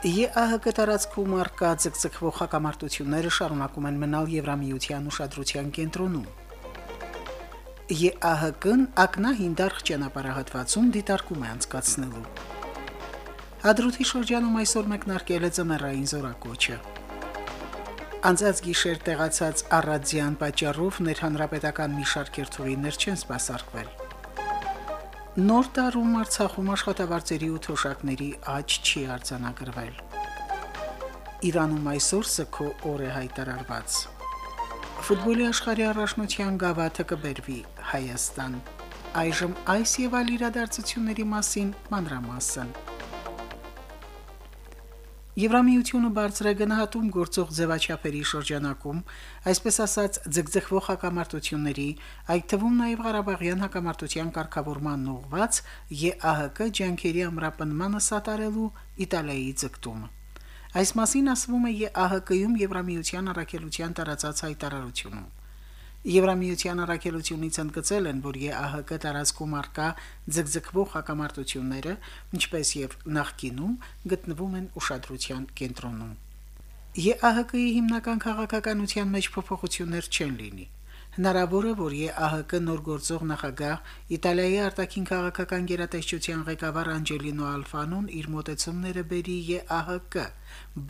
ԵԱՀԿ տարածքում արկա ձգձգվող հակամարտությունները շարունակում են մնալ Եվրամիության ուշադրության կենտրոնում։ ԵԱՀԿ-ն ակնահին դարխ ճանապարհատվածում դիտարկում է անցկացնելու։ Հադրութի շրջանում այսօր մեկնարկել է ծմերային զորակոչը։ Անցած գիշեր տեղացած առադյան պատճառով ներհանրապետական մի շարք երթուղիներ չեն սպասարկվել։ Նոր տարում Արցախում աշխատավարձերի ու թոշակների աճ չի արձանագրվել։ Իրանում այսօր սքո օր է հայտարարված։ Ֆուտբոլի աշխարհի առաջնության գավաթը կբերվի Հայաստան։ Այժմ այս եւ այլ իրադարձությունների մասին մանրամասն։ Եվրամիությունը բարձր է գնահատում գործող ձևաչափերի շրջանակում, այսպես ասած, ձգձգվող հակամարտությունների, այդ թվում նաև Ղարաբաղյան հակամարտության կարգավորման ուղված ԵԱՀԿ ջանքերի ամրապնմանը սատարելու Իտալիայի ձգտումը։ Այս մասին ասվում է ԵԱՀԿ-ում Եվրամիության առաքելության տարածած հայտարարությունում։ Եվրամիության առաքելությունից ընդգծել են, որ ԵԱՀԿ տարածքում արկա ձգձգվող հակամարտությունները, ինչպես եւ նախկինում, գտնվում են ուշադրության կենտրոնում։ ԵԱՀԿ-ի հիմնական քաղաքականության մեջ փոփոխություններ չեն լինի։ Հնարավոր է, որ ԵԱՀԿ նոր գործող նախագահ Իտալիայի արտաքին քաղաքական գերատեսչության ղեկավար Անջելինո Ալֆանոն իր մտեցումները բերի ԵԱՀԿ,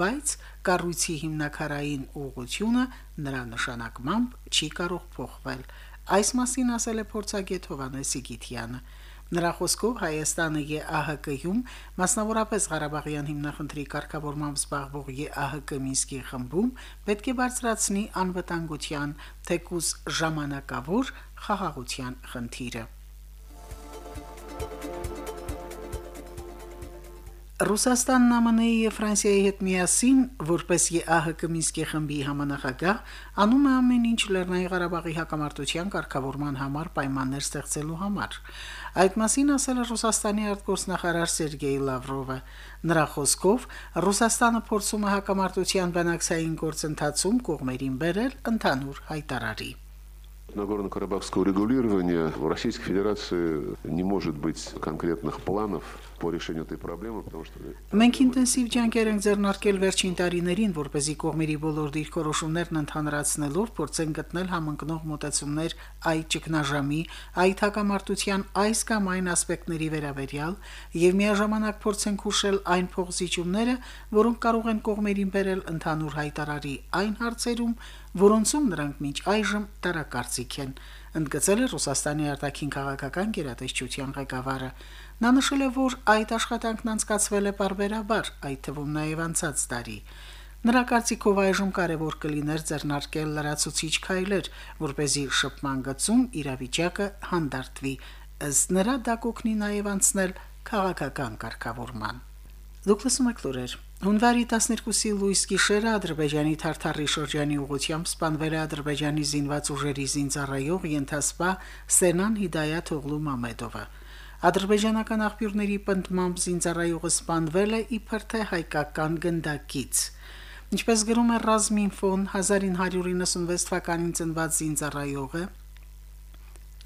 բայց կառույցի հիմնակարային ուղղությունը նրա նշանակմամբ չի կարող փոխվել։ Այս մասին ասել է փորձագետ Հովանես Սիգիթյանը։ Նրա խոսքով Հայաստանը ԵԱՀԿ-ում, մասնավորապես Ղարաբաղյան հիմնախնդրի կարգավորմամբ զբաղվող ԵԱՀԿ Մինսկի խմբում, պետք է բարձրացնի անվտանգության, թեկուզ ժամանակավոր խաղաղության խնդիրը։ Ռուսաստանն ԱՄՆ-ի եւ Ֆրանսիայի հետ միասին, որպես ԵԱՀԿ Մինսկի խմբի համանախագահ, անում է ամեն ինչ Լեռնային Ղարաբաղի հակամարտության կարգավորման համար պայմաններ ստեղծելու համար։ Այդ մասին ասել է Ռուսաստանի արտգործնախարար Սերգեյ Լավրովը։ Նրա խոսքով Ռուսաստանը փորձում է հակամարտության բանակցային գործընթացում կողմերին բերել ընդհանուր հայտարարի։ Нагорно-Карабахского регулирования в Российской Федерации не может быть конкретных планов по решению этой проблемы, потому что Մենք ինտենսիվ ջանքեր ենք ձեռնարկել վերջին տարիներին, որպեսզի կողմերի բոլոր դիրքորոշումներն ընդհանրացնելով փորձեն գտնել համընկնող մոտեցումներ այդ ճգնաժամի, այդ հակամարտության այս կամ այն ասպեկտների վերաբերյալ եւ միաժամանակ փորձենք հուշել այն փոխզիջումները, որոնք կարող են կողմերին բերել ընդհանուր հայտարարի այն հարցերում, որոնցում նրանք մինչ այժմ տարակարծիք են, ընդգծել է Ռուսաստանի արտաքին քաղաքական գերատեսչության ղեկավարը։ Նա նշել է, որ այդ աշխատանքն անցկացվել է բարբերաբար, այդ թվում նաև անցած տարի։ Նրա կարծիքով այժմ կարևոր կլիներ ձեռնարկել լրացուցիչ քայլեր, որ เป զի շփման գծում իրավիճակը հանդարտվի։ Ըստ նրա դա կօգնի նաև անցնել քաղաքական կարգավորման։ Դուք լսում եք լուրեր։ Հունվարի 12-ի լույս գիշերը Ադրբեջանի Թարթարի շրջանի ուղությամբ սպանվել է Ադրբեջանի զինված ուժերի զինծառայող ենթասպա Սենան Հիդայաթ օղլու Մամեդովը։ Ադրբեջանական աղբյուրների պնդմամբ զինծառայողը սպանվել է իբր թե հայկական գնդակից։ Ինչպես գրում է Ռազմինֆոն 1996 թվականին ծնված զինծառայողը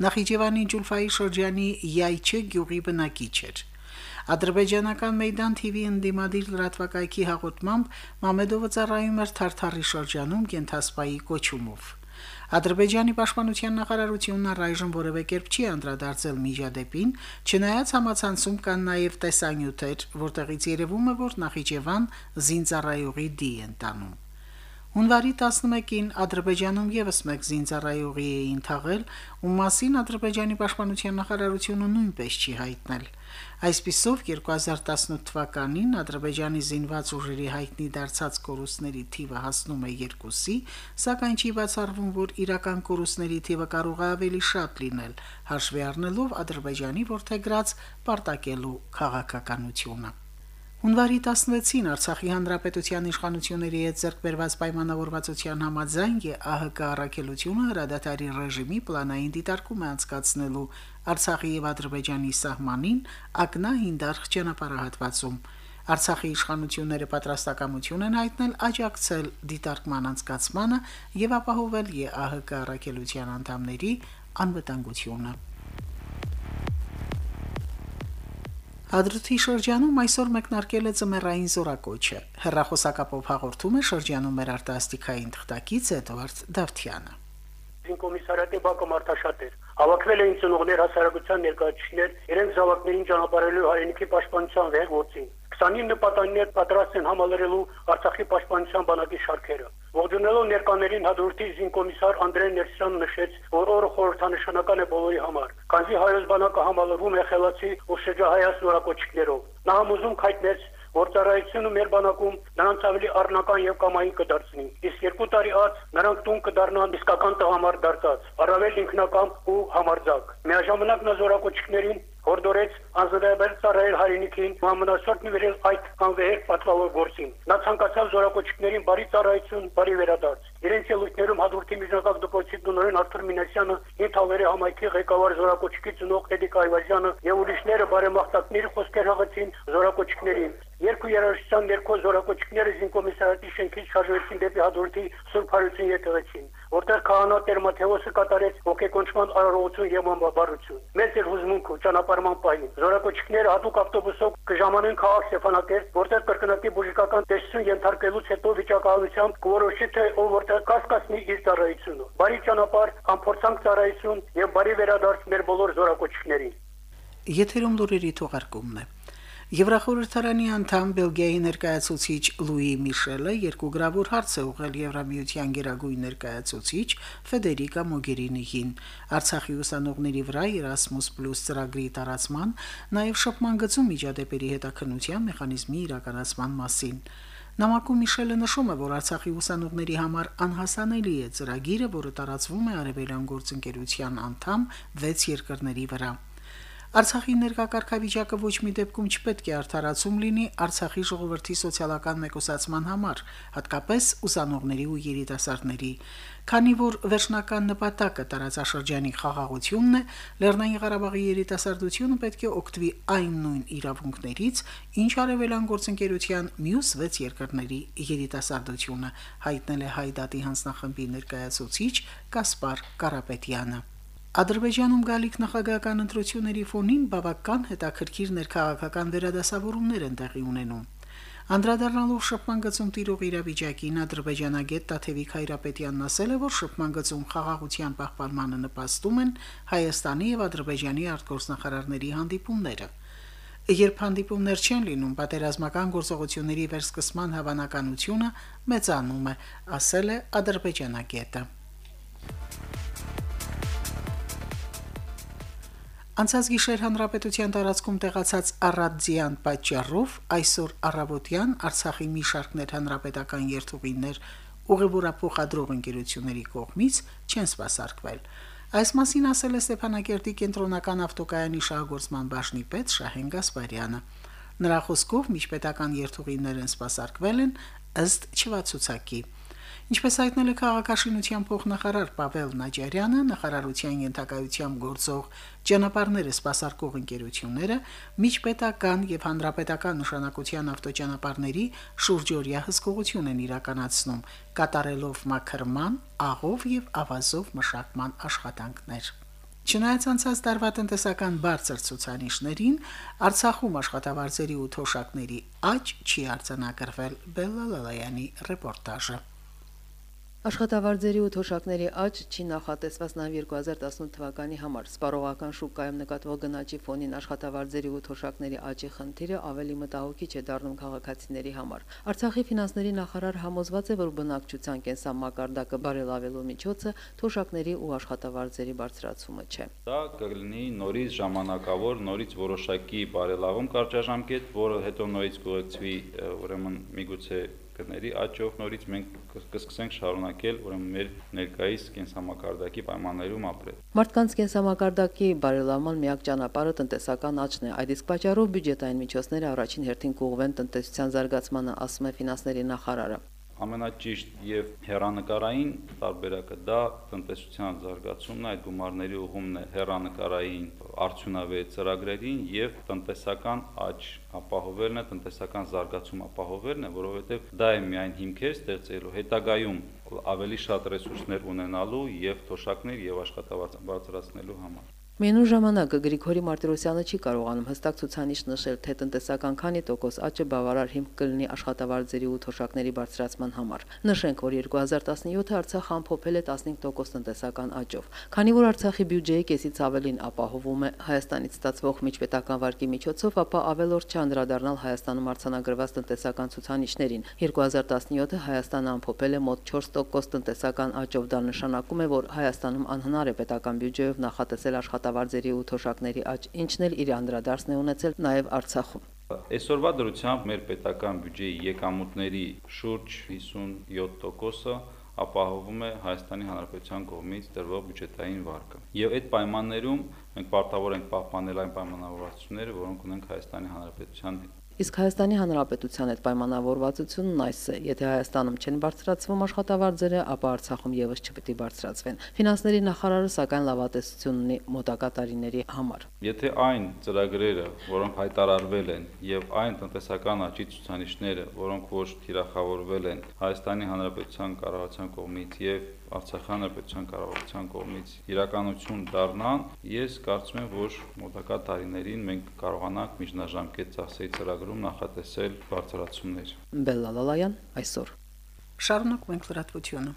Նախիջևանի Ջուլֆայի շրջանի Յայչե գյուղի բնակիչ էր։ Ադրբեջանական Մեյդան TV ընդդիմադիր լրատվակայքի հաղորդմամբ Մամեդովը ծառայում էր Թարթարի շրջանում կենթասպայի կոչումով։ Ադրբեջանի պաշտպանության նախարարությունն առայժմ որևէ կերպ չի անդրադարձել միջադեպին, չնայած համացանցում կան նաև տեսանյութեր, որտեղից երևում է, որ Նախիջևան զինծառայողի դի են տանում։ Հունվարի 11-ին Ադրբեջանում եւս մեկ զինծառայողի էին թաղել, ու մասին Ադրբեջանի պաշտպանության նախարարությունը նույնպես չի հայտնել։ Այսպիսով 2018 թվականին Ադրբեջանի զինված ուժերի հայտնի դարձած կորուստների թիվը հասնում է 2-ի, սակայն չի բացառվում, որ իրական կորուստների թիվը կարող է ավելի շատ լինել, հաշվի առնելով Ադրբեջանի որթեգրած պարտակելու քաղաքականությունը։ Հունվարի 16-ին Արցախի հանրապետության իշխանությունների հետ ձեռքբերված պայմանավորվածության համաձայն ԵԱՀԿ առաքելությունը հրադադարի ռեժիմի պլանային դիտարկում է անցկացնելու Արցախի եւ Ադրբեջանի սահմանին ակնահին դարխ ճանապարհատվածում։ Արցախի իշխանությունները պատրաստակամություն են հայտնել աջակցել դիտարկման անցկացմանը եւ ապահովել ԵԱՀԿ առաքելության անդամների անվտանգությունը։ Հադրութի շրջանում այսօր մեկնարկել է ծմերային զորակոչը։ Հերրախոսակապով հաղորդում է շրջանում մեր արտասթիկային թղթակից Էդվարդ Դավթյանը։ Զինկոմիսարիատի բակը մարտաշատ էր։ Հավաքվել էին ծնողներ հասարակության ներկայացուցիչներ, իրենց զավակներին ճանապարհելու հայրենիքի պաշտպանության վեղ գործին։ 29 պատանիներ պատրաստ են համալրելու Արցախի պաշտպանության բանակի շարքերը։ Ողջունելով ներկաներին հաջորդի զինկոմիսար Անդրեյ Ներսյանն նշեց, որ օրը խորհրդանշական է բոլորի համար։ Քանզի հայոց բանակը համալրվում է խելացի ու շրջահայաց նորակոչիկներով։ Նա համոզում հայտնեց, որ ծառայությունը մեր բանակում նրանց ավելի առնական եւ կամային կդարձնի։ Իսկ երկու տարի անց նրանք տուն կդառնան իսկական տղամարդ դարձած, առավել ինքնակամ ու համարձակ։ Միաժամանակ նա զորակոչիկներին հորդորեց անձնաբեր ծառայել հայրենիքին, համնասորտ նվիրել այդ անվեհեր պատվավոր գործին։ Նա ցանկացավ զորակոչիկներին բարի ծառայություն, բարի վերադարձ։ Իրենց ելույթներում հաջորդի միջնակարգ դպրոցի տնօրեն Արթուր Մինասյանը, Ինթավերի համայնքի ղեկավար զորակոչիկի ծնող Էդիկ Այվազյանը եւ ուրիշները բարեմաղթակների խոսքեր հղեցին զորակոչիկներին։ Երկու երաժշտության ներքո զորակոչիկները զինկոմիսարատի շենքից շարժվեցին դեպի հաջորդի Սուրբ Հարություն եկեղեցին, որտեղ քահանա Տեր Մաթեոսը կատարեց ոգեկոչման արարողություն եւ ամբարություն։ Մեծ էր հուզմունքը ճանապարհման պահին։ Զորակոչիկները հատուկ ավտոբուսով կժամանեն քաղաք Ստեփանակերտ, որտեղ կրկնակի բուժիկական տեսություն ենթարկելուց հետո վիճակահանությամբ կորոշի թե ով որտեղ կասկածնի իր ծառայությունը։ Բարի ճանապարհ, ամփորձանք ծառայություն եւ բարի վերադարձ մեր բոլոր զորակոչիկներին։ Եթերում լուրերի թողարկումն է։ Եվրախորհրդարանի անդամ Բելգիայի ներկայացուցիչ Լուի Միշելը երկու գրավոր հարց է ուղղել Եվրամիության գերագույն ներկայացուցիչ Ֆեդերիկա Մոգերինիին Արցախի ուսանողների վրա Erasmus+ ծրագրի տարածման, նաև շփման գծում միջադեպերի հետաքննության մեխանիզմի իրականացման մասին։ Նամակում Միշելը նշում է, որ Արցախի ուսանողների համար անհասանելի է ծրագիրը, որը տարածվում է Արևելյան գործընկերության անդամ 6 երկրների վրա։ Արցախի ներկայակարգավիճակը ոչ մի դեպքում չպետք է արդարացում լինի Արցախի ժողովրդի սոցիալական մեկուսացման համար, հատկապես ուսանողների ու երիտասարդների, քանի որ վերջնական նպատակը տարածաշրջանի խաղաղությունն է, Լեռնային Ղարաբաղի երիտասարդությունը պետք է օգտվի այն նույն իրավունքներից, ինչ արևելան գործընկերության մյուս 6 երկրների երիտասարդությունը, հայտնել է Հայդատի հանձնախմբի ներկայացուցիչ Կասպար Կարապետյանը։ Ադրբեջանում գալիք նախագահական ընտրությունների ֆոնին բավական հետաքրքիր ներքաղաքական վերադասավորումներ են տեղի ունենում։ Անդրադառնալով շփման գծում տիրող իրավիճակին ադրբեջանագետ Տաթևիկ Հայրապետյանն ասել է, որ շփման գծում խաղաղության պահպանմանը նպաստում են Հայաստանի եւ Ադրբեջանի արտգործնախարարների հանդիպումները։ Երբ հանդիպումներ չեն լինում, պատերազմական գործողությունների վերսկսման հավանականությունը մեծանում է, ասել է ադրբեջանագետը։ Անցած գիշեր հանրապետության տարածքում տեղացած առադձյան պատճառով այսօր առավոտյան Արցախի մի շարքներ հանրապետական երթուղիներ ուղևորափոխադրող ընկերությունների կողմից չեն սպասարկվել։ Այս մասին ասել է Ստեփանակերտի կենտրոնական ավտոկայանի շահգործման բաժնի պետ Շահեն Գասպարյանը։ Նրա խոսքով միջպետական երթուղիներ են սպասարկվել են ըստ չվացուցակի։ Ինչպես հայտնել է քաղաքաշինության փոխնախարար Պավել Նաջարյանը, նախարարության ենթակայությամբ գործող ճանապարհները սպասարկող ընկերությունները միջպետական եւ հանրապետական նշանակության ավտոճանապարհների շուրջօրյա հսկողություն են իրականացնում, կատարելով մաքրման, աղով եւ ավազով մշակման աշխատանքներ։ Չնայած անցած տարվա տնտեսական բարձր ցուցանիշներին, Արցախում աշխատավարձերի ու թոշակների աճ չի արձանագրվել Բելլալալայանի ռեպորտաժը։ Աշխատավարձերի ու թոշակների աճ չի նախատեսված նաև 2018 թվականի համար։ Սպառողական շուկայում նկատվող գնաճի ֆոնին աշխատավարձերի ու թոշակների աճի խնդիրը ավելի մտահոգիչ է դառնում քաղաքացիների համար։ Արցախի ֆինանսների նախարար համոզված է, որ բնակչության կենսամակարդակը բարելավելու միջոցը թոշակների ու աշխատավարձերի բարձրացումը չէ։ Դա կլինի նորից ժամանակավոր, նորից որոշակի բարելավում կարճաժամկետ, որը հետո նորից կուղեկցվի ուրեմն միգուցե գների աճով նորից մենք կսկսենք շարունակել ուրեմն մեր ներկայիս կենսամակարդակի պայմաններում ապրել։ Մարդկանց կենսամակարդակի բարելավման միակ ճանապարհը տնտեսական աճն է։ Այդ իսկ պատճառով բյուջետային միջոցները առաջին հերթին կուղղվեն տնտեսության զարգացմանը, ասում է ֆինանսների նախարարը ամենաճիշտ եւ հերանեկարային տարբերակը դա տնտեսության զարգացումն է, այդ գումարների ուղումն է հերանեկարային արդյունավետ ծրագրերին եւ տնտեսական աճ ապահովելն է, տնտեսական զարգացում ապահովելն է, որովհետեւ դա է միայն հիմքեր ստեղծելու հետագայում ավելի շատ ռեսուրսներ ունենալու եւ թոշակներ եւ աշխատավարձ բարձրացնելու համար։ Մենու ժամանակը Գրիգորի Մարտիրոսյանը չի կարողանում հստակ ցուցանիշ նշել, թե տնտեսական քանի տոկոս աճը բավարար հիմք կլինի աշխատավարձերի ու թոշակների բարձրացման համար։ Նշենք, որ 2017-ը Արցախ ամփոփել է 15% տնտեսական աճով։ Քանի որ Արցախի բյուջեի կեսից ավելին ապահովում է Հայաստանից ստացվող միջպետական վարկի միջոցով, ապա ավելորդ չանդրադառնալ Հայաստանում արձանագրված տնտեսական ցուցանիշներին։ 2017-ը Հայաստանը ամփոփել է մոտ 4% տնտեսական աճով, դա նշանակում է, որ Հայաստանում անհնար է պետական բյուջեով նախատեսել աշխատանք աշխատավարձերի ու թոշակների աճ, ինչն էլ իր անդրադարձն է ունեցել նաև Արցախում։ Այսօրվա դրությամբ մեր պետական բյուջեի եկամուտների շուրջ 57%-ը ապահովում է Հայաստանի Հանրապետության կողմից տրվող բյուջետային վարկը։ Եվ այդ պայմաններում մենք պարտավոր ենք պահպանել այն պայմանավորվածությունները, որոնք ունենք Հայաստանի Հանրապետության հետ։ Իսկ Հայաստանի Հանրապետության հետ պայմանավորվածությունն այս է. եթե Հայաստանում չեն բարձրացվում աշխատավարձերը, ապա Արցախում եւս չպետք է բարձրացվեն։ Ֆինանսների նախարարը սակայն լավատեսություն ունի մոտակա տարիների համար։ Եթե այն ծրագրերը, որոնք հայտարարվել են, եւ այն տնտեսական աճի ցուցանիշները, որոնք ոչ թիրախավորվել են Հայաստանի Հանրապետության կառավարության կողմից եւ Արցախյան պետության կառավարության կողմից իրականություն դառնան, ես կարծում եմ, որ մոտակա տարիներին մենք կարողանանք միջնաժամկետ ծախսերի ծրագրում նախատեսել բարձրացումներ։ Բելլալալայան այսօր Շարունակում ենք լրատվությունը։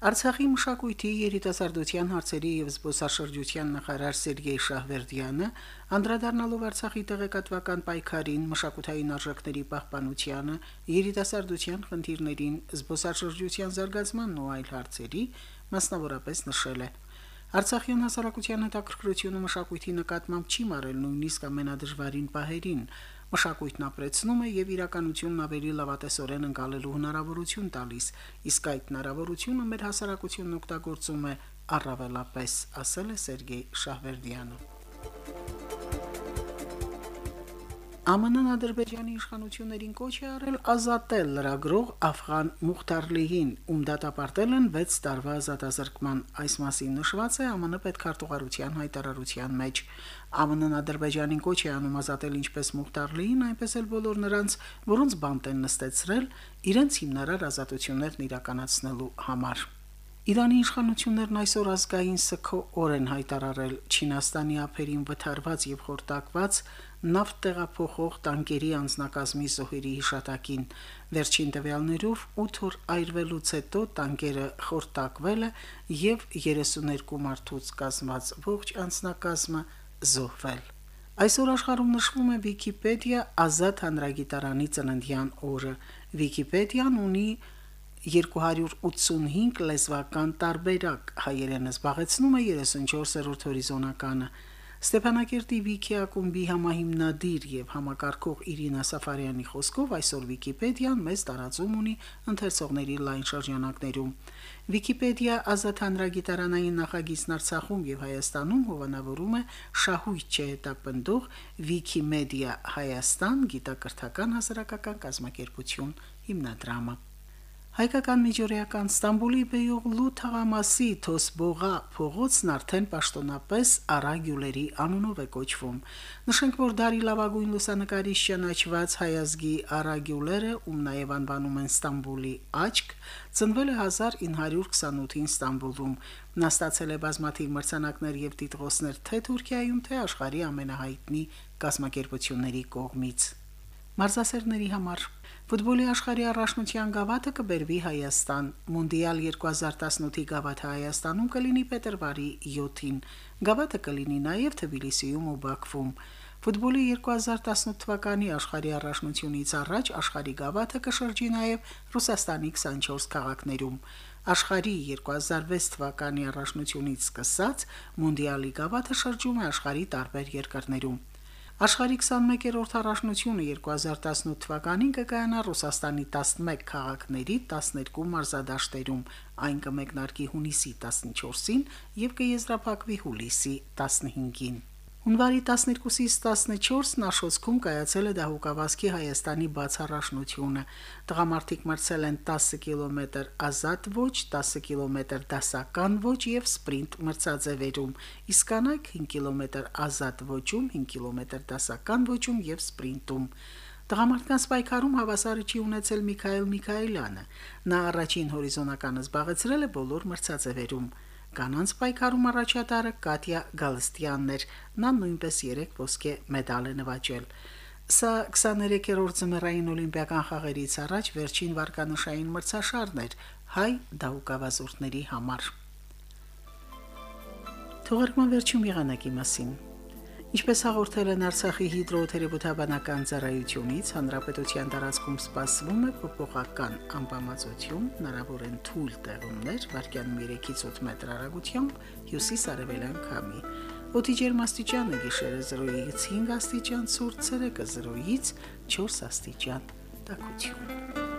Արցախի մշակույթի երիտասարդության հարցերի եւ զբոսաշրջության նախարար Սերգեյ Շահվերդյանը անդրադառնալով Արցախի տեղեկատվական պայքարին, մշակութային արժեքների պահպանությանը, երիտասարդության խնդիրներին, զբոսաշրջության զարգացմանն ու այլ հարցերի, մասնավորապես նշել է. Արցախյան հասարակության հետաքրքրությունը մշակույթի նկատմամբ չի մարել նույնիսկ ամենադժվարին պահերին, մշակույթն ապրեցնում է եւ իրականությունն ավելի լավատեսորեն ընկալելու հնարավորություն տալիս, իսկ այդ հնարավորությունը մեր հասարակությունն օգտագործում է առավելապես, ասել է Սերգեյ Շահվերդյանը։ ԱՄՆ-ն Ադրբեջանի իշխանություններին կոչ է արել ազատել լրագրող Աֆղան Մուխտարլիին, ում դատապարտել են 6 տարվա ազատազրկման։ Այս մասին նշված է ԱՄՆ պետքարտուղարության հայտարարության մեջ։ ԱՄՆ-ն Ադրբեջանին կոչ է անում ազատել ինչպես Մուխտարլիին, այնպես էլ բոլոր նրանց, որոնց բանտ են նստեցրել իրենց հիմնարար ազատություններն իրականացնելու համար։ Իրանի իշխանություններն այսօր ազգային սքո օր են հայտարարել Չինաստանի ափերին վթարված եւ խորտակված նավթ տեղափոխող տանկերի անձնակազմի զոհերի հիշատակին։ Վերջին տվյալներով 8 օր այրվելուց հետո տանկերը խորտակվել է եւ 32 մարդուց կազմված ողջ անձնակազմը զոհվել։ Այսօր աշխարհում նշվում է Վիկիպեդիա ազատ հանրագիտարանի ծննդյան օրը։ Վիկիպեդիան ունի 285 լեզվական տարբերակ հայերենը զբաղեցնում է 34-րդ հորիզոնականը Ստեփանակերտի Վիքի ակումբի համահիմնադիր եւ համակարգող Իրինա Սաֆարյանի խոսքով այսօր Վիկիպեդիան մեծ տարածում ունի ընթերցողների լայն շրջանակներում Վիկիպեդիա ազատ հանրագիտարանային նախագիծն Արցախում եւ Հայաստանում հովանավորում է շահույթ չհետապնդող Վիկիմեդիա Հայաստան գիտակրթական հասարակական կազմակերպություն հիմնադրամը Հայկական միջօրեական Ստամբուլի Բեյողլու թաղամասի Թոսբողա փողոցն արդեն պաշտոնապես Արագյուլերի անունով է կոչվում։ Նշենք, որ դարի լավագույն լուսանկարիչ ճանաչված հայազգի Արագյուլերը, ում նաև անվանում են Ստամբուլի աչք, ծնվել է 1928-ին Ստամբուլում։ Նա ստացել է բազմաթիվ մրցանակներ եւ տիտղոսներ թե Թուրքիայում, թե աշխարհի ամենահայտնի կազմակերպությունների կողմից։ Մարզասերների համար Ֆուտբոլի աշխարհի առաջնության գավաթը կբերվի Հայաստան։ Մունդիալ 2018-ի գավաթը Հայաստանում կլինի փետրվարի 7-ին։ Գավաթը կլինի նաև Թբիլիսիում ու Բաքվում։ Ֆուտբոլի 2018 թվականի աշխարհի առաջնությունից առաջ աշխարհի գավաթը կշրջի նաև Ռուսաստանի 24 քաղաքներում։ Աշխարհի 2006 թվականի առաջնությունից սկսած Մունդիալի գավաթը շրջում է աշխարհի տարբեր երկրներում։ Աշխարհի 21-րդ առաջնությունը 2018 թվականին կկայանա Ռուսաստանի 11 քաղաքների 12 մարզադաշտերում, այն կմեկնարկի հունիսի 14-ին եւ կեզրափակվի հուլիսի 15-ին։ Հունվարի 12-ից 14-ն Աշոցքում կայացել է դահուկավազքի Հայաստանի բացառաշնությունը։ Տղամարդիկ մրցել են 10 կիլոմետր ազատ ոչ, 10 կիլոմետր դասական ոչ եւ սպրինտ մրցաձևերում, իսկ կանայք 5 կիլոմետր ազատ ոչում, 5 կիլոմետր դասական ոչում եւ սպրինտում։ Տղամարդկանց պայքարում հավասարը չի ունեցել Միքայել Միքայելյանը։ Նա առաջին հորիզոնականը զբաղեցրել է բոլոր մրցաձևերում։ Կանանց պայքարում առաջատարը Կատյա Գալստյանն էր, նա նույնպես 3 ոսկե մեդալ է նվաճել։ Սա 23-րդ զմերային օլիմպիական խաղերից առաջ վերջին վարկանշային մրցաշարն էր հայ դահուկավազորդների համար։ Թողարկման վերջում եղանակի մասին։ Ինչպես հաղորդել են Արցախի հիդրոթերապևտաբանական ծառայությունից, հանրապետության տարածքում սպասվում է փոփոխական անբավարարություն, հնարավոր են թույլ տեղումներ, վարկյանում 3-ից 8 մետր հեռագությամբ հյուսիս-արևելյան քամի։ Օդի ջերմաստիճանը գիշերը 0-ից 5 աստիճան, ցուրտ ցերեկը 0-ից 4 աստիճան։ Տակություն։